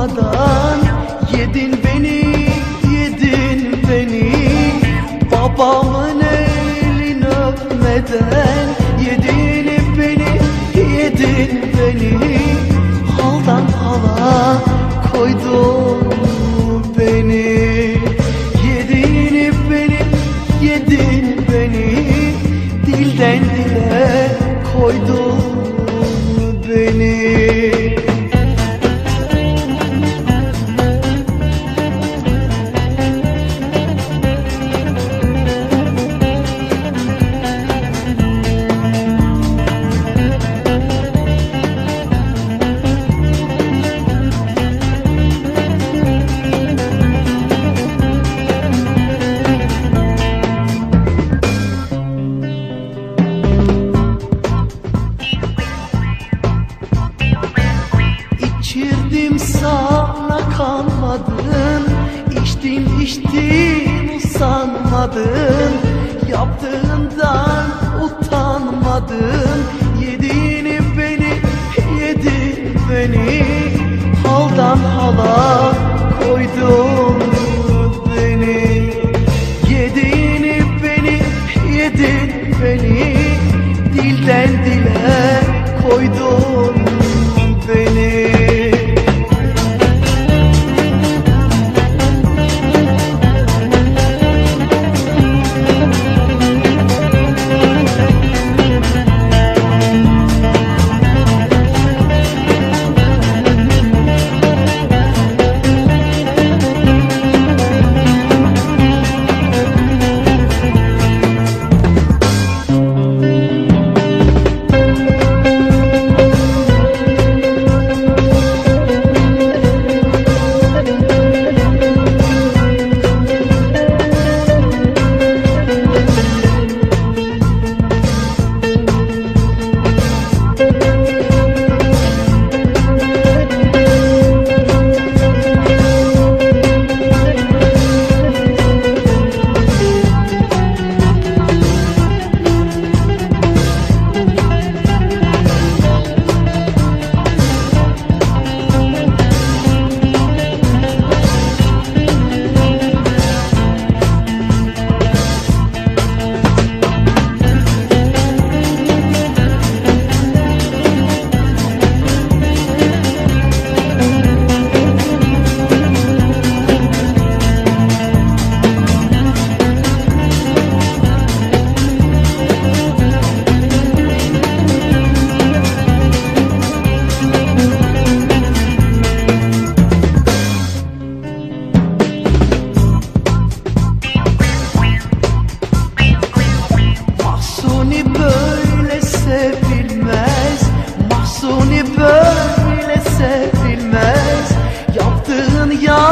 Doğmadan Yedin beni, yedin beni. Babamın elini öpmeden sana kanmadın İçtim içtim usanmadın. Yaptığından utanmadın. Yediğini beni yedin beni. Haldan hala koydun 야.